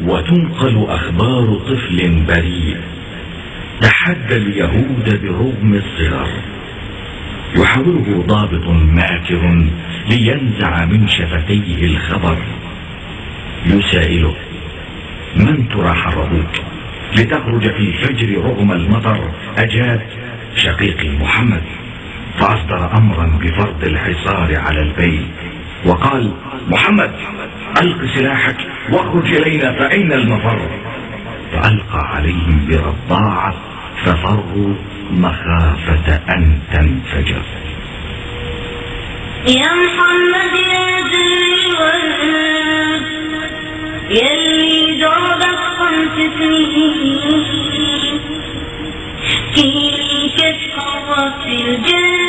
وتنقل أخبار طفل بريء. تحدى اليهود برغم الصغر. يحاوره ضابط ماكر لينزع من شفتيه الخبر. يسائله من ترى حرضوك لتخرج في فجر رغم المطر أجاب شقيقي محمد. فأصدر أمرا بفرض الحصار على البيت. وقال محمد ألق سلاحك واخرج إلينا فأين المفر؟ فألقى عليهم برضاعة ففروا مخافة أن تنفجر. يا محمد يا ذي الورد يلي ضربك خمس سنين. فيك تقوى في الجنة